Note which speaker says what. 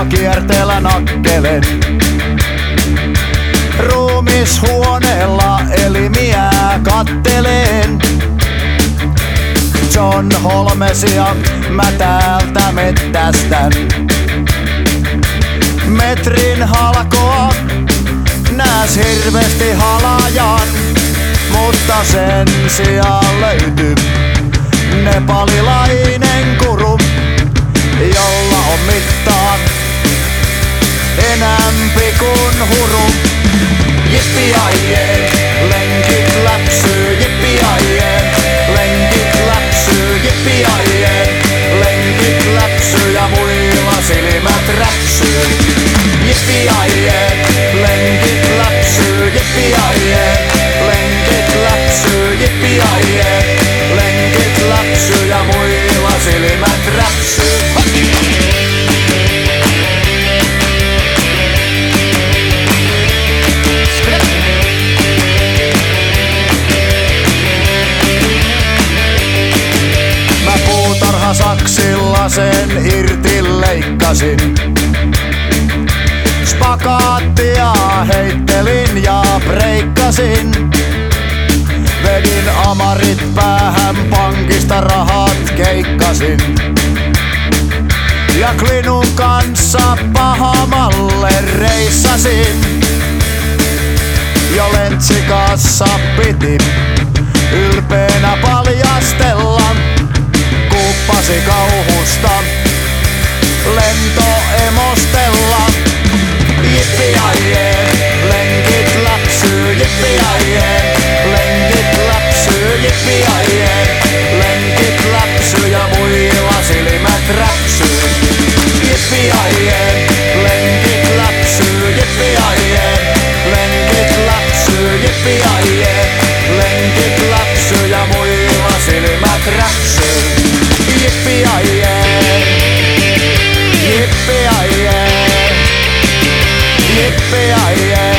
Speaker 1: Katua kierteellä nakkelen. Ruumishuoneella elimiä katteleen. John Holmesia mä täältä mettästän. Metrin halkoa nääs hirveesti halajan, mutta sen sijaan löytyy nepalilainen kuin huru. Jippi aie, lenkit läpsyy, jippi aie, lenkit läpsyy, jippi aie, lenkit läpsyy ja muilla silmät räpsyy. Jippi aie, puutarhasaksilla sen irti leikkasin. Spakaattia heittelin ja breikkasin. Vedin amarit päähän pankista rahat keikkasin. Ja Klinun kanssa pahamalle reissasin. Jo lentsikassa piti lentoemostella. Jippi Be pyjaje,